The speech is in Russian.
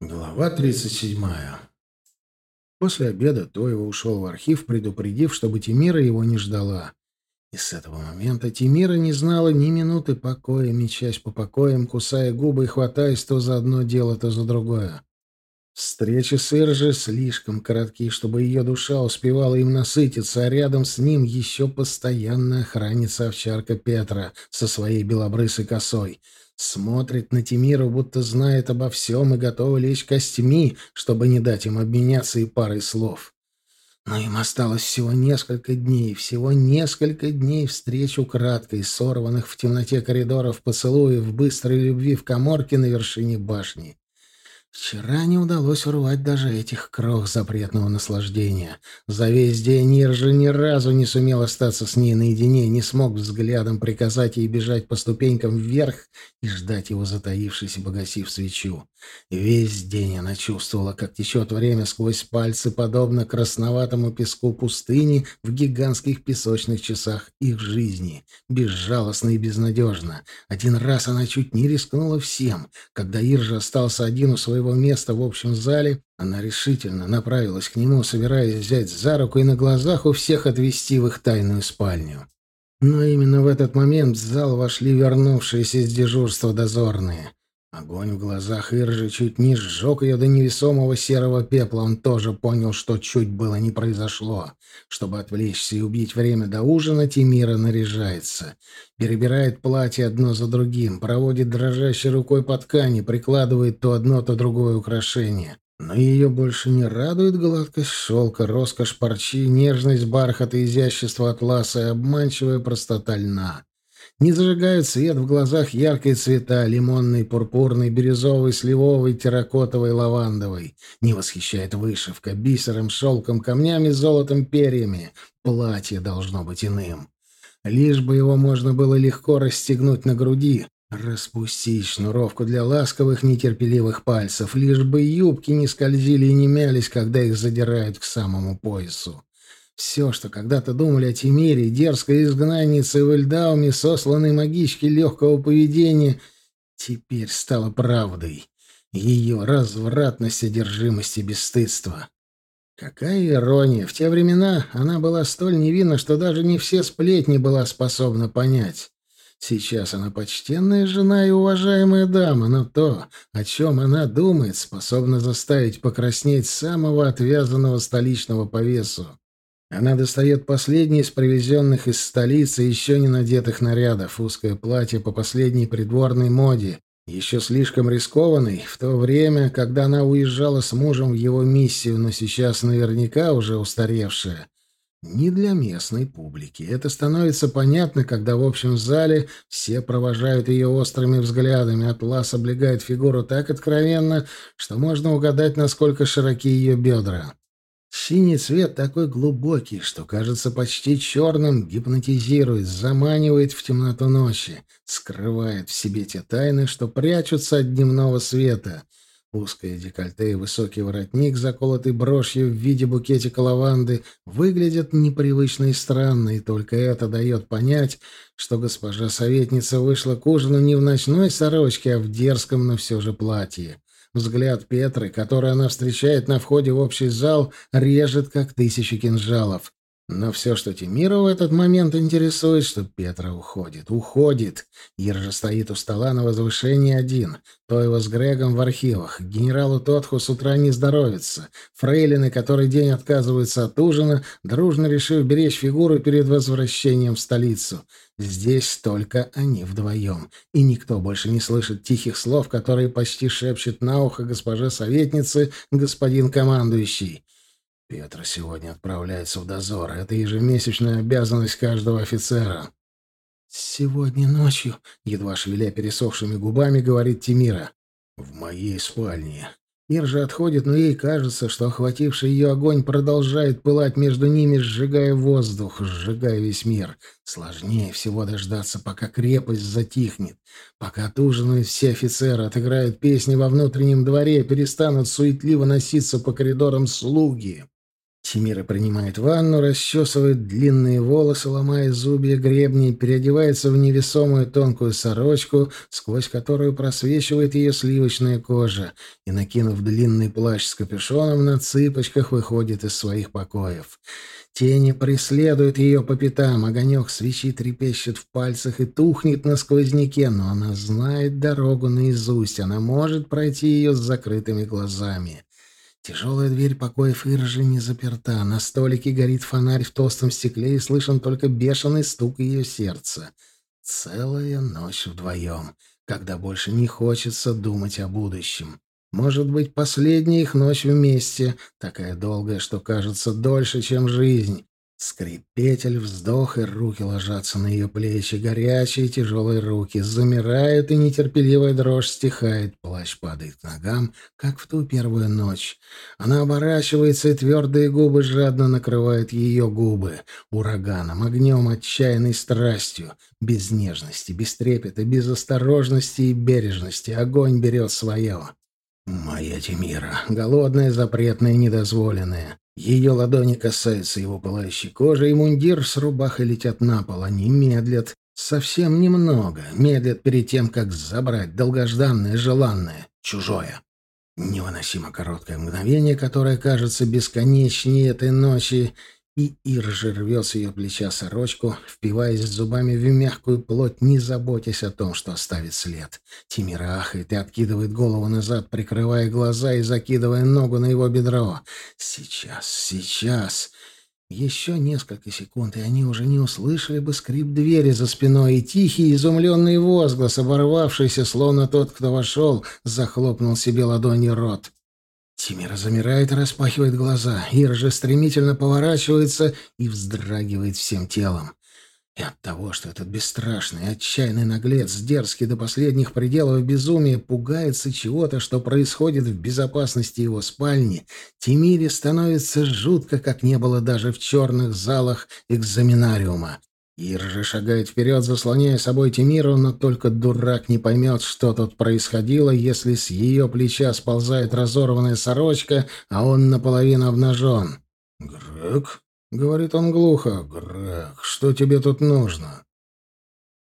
Глава 37. После обеда Тоева ушел в архив, предупредив, чтобы Тимира его не ждала. И с этого момента Тимира не знала ни минуты покоя, мечась по покоям, кусая губы и хватаясь то за одно дело, то за другое. Встречи с Иржи слишком коротки, чтобы ее душа успевала им насытиться, а рядом с ним еще постоянно охранница овчарка Петра со своей белобрысой косой — Смотрит на Тимиру, будто знает обо всем и готова лечь костьми, чтобы не дать им обменяться и парой слов. Но им осталось всего несколько дней, всего несколько дней встреч украдкой, сорванных в темноте коридоров поцелуев, быстрой любви в коморке на вершине башни. Вчера не удалось урвать даже этих крох запретного наслаждения. За весь день Нир же ни разу не сумел остаться с ней наедине, не смог взглядом приказать ей бежать по ступенькам вверх и ждать его затаившись и погасив свечу. Весь день она чувствовала, как течет время сквозь пальцы, подобно красноватому песку пустыни в гигантских песочных часах их жизни, безжалостно и безнадежно. Один раз она чуть не рискнула всем, когда Иржа остался один у своего своего места в общем зале, она решительно направилась к нему, собираясь взять за руку и на глазах у всех отвести в их тайную спальню. Но именно в этот момент в зал вошли вернувшиеся с дежурства дозорные. Огонь в глазах Иржи чуть не сжег ее до невесомого серого пепла. Он тоже понял, что чуть было не произошло. Чтобы отвлечься и убить время до ужина, Тимира наряжается. Перебирает платье одно за другим, проводит дрожащей рукой по ткани, прикладывает то одно, то другое украшение. Но ее больше не радует гладкость шелка, роскошь парчи, нежность бархата, изящество атласа и обманчивая простота льна. Не зажигают свет в глазах яркие цвета — лимонный, пурпурный, бирюзовый, сливовый, терракотовый, лавандовый. Не восхищает вышивка бисером, шелком, камнями, золотом, перьями. Платье должно быть иным. Лишь бы его можно было легко расстегнуть на груди, распустить шнуровку для ласковых, нетерпеливых пальцев, лишь бы юбки не скользили и не мялись, когда их задирают к самому поясу. Все, что когда-то думали о Тимире, дерзкой изгнаннице в Эльдауме, сосланной магичке легкого поведения, теперь стало правдой. Ее развратность, одержимость и бесстыдство. Какая ирония! В те времена она была столь невинна, что даже не все сплетни была способна понять. Сейчас она почтенная жена и уважаемая дама, но то, о чем она думает, способна заставить покраснеть самого отвязанного столичного повесу. Она достает последний из привезенных из столицы еще не надетых нарядов, узкое платье по последней придворной моде, еще слишком рискованный в то время, когда она уезжала с мужем в его миссию, но сейчас наверняка уже устаревшая. Не для местной публики. Это становится понятно, когда в общем зале все провожают ее острыми взглядами. Атлас облегает фигуру так откровенно, что можно угадать, насколько широки ее бедра. Синий цвет такой глубокий, что кажется почти черным, гипнотизирует, заманивает в темноту ночи, скрывает в себе те тайны, что прячутся от дневного света. Узкое декольте и высокий воротник, заколотый брошью в виде букетика лаванды, выглядят непривычно и странно, и только это дает понять, что госпожа советница вышла к ужину не в ночной сорочке, а в дерзком, но все же платье. Взгляд Петры, который она встречает на входе в общий зал, режет, как тысячи кинжалов. Но все, что Тимира в этот момент интересует, что Петра уходит. Уходит. Ир же стоит у стола на возвышении один. То его с Грегом в архивах. Генералу Тотху с утра не здоровится. Фрейлины, который день отказываются от ужина, дружно решив беречь фигуру перед возвращением в столицу. Здесь только они вдвоем. И никто больше не слышит тихих слов, которые почти шепчет на ухо госпоже советнице господин командующий. Петра сегодня отправляется в дозор. Это ежемесячная обязанность каждого офицера. «Сегодня ночью», — едва шевеля пересохшими губами, говорит Тимира. «В моей спальне». Ир же отходит, но ей кажется, что охвативший ее огонь продолжает пылать между ними, сжигая воздух, сжигая весь мир. Сложнее всего дождаться, пока крепость затихнет, пока отужинают все офицеры, отыграют песни во внутреннем дворе, перестанут суетливо носиться по коридорам слуги. Тимира принимает ванну, расчесывает длинные волосы, ломая зубья гребни, переодевается в невесомую тонкую сорочку, сквозь которую просвечивает ее сливочная кожа, и, накинув длинный плащ с капюшоном, на цыпочках выходит из своих покоев. Тени преследуют ее по пятам, огонек свечи трепещет в пальцах и тухнет на сквозняке, но она знает дорогу наизусть, она может пройти ее с закрытыми глазами. Тяжелая дверь покоев Иржи не заперта. На столике горит фонарь в толстом стекле, и слышен только бешеный стук ее сердца. Целая ночь вдвоем, когда больше не хочется думать о будущем. Может быть, последняя их ночь вместе, такая долгая, что кажется дольше, чем жизнь. Скрипетель, вздох, и руки ложатся на ее плечи, горячие тяжелые руки, замирают, и нетерпеливая дрожь стихает, плащ падает к ногам, как в ту первую ночь. Она оборачивается, и твердые губы жадно накрывают ее губы, ураганом, огнем, отчаянной страстью, без нежности, без трепета, без осторожности и бережности. Огонь берет свое. Моя Тимира, голодная, запретная, недозволенная. Ее ладони касаются его пылающей кожи, и мундир с рубахой летят на пол. Они медлят, совсем немного, медлят перед тем, как забрать долгожданное, желанное, чужое. Невыносимо короткое мгновение, которое кажется бесконечнее этой ночи, и Иржи рвет с ее плеча сорочку, впиваясь зубами в мягкую плоть, не заботясь о том, что оставит след. Тимира ахает и откидывает голову назад, прикрывая глаза и закидывая ногу на его бедро. «Сейчас, сейчас!» Еще несколько секунд, и они уже не услышали бы скрип двери за спиной и тихий, изумленный возглас, оборвавшийся, словно тот, кто вошел, захлопнул себе ладонью рот. Тимира замирает и распахивает глаза. Ира же стремительно поворачивается и вздрагивает всем телом. И от того, что этот бесстрашный, отчаянный наглец, дерзкий до последних пределов безумия, пугается чего-то, что происходит в безопасности его спальни, Тимире становится жутко, как не было даже в черных залах экзаменариума. Ир же шагает вперед, заслоняя собой Тимиру, но только дурак не поймет, что тут происходило, если с ее плеча сползает разорванная сорочка, а он наполовину обнажен. «Грег?» — говорит он глухо. «Грег, что тебе тут нужно?»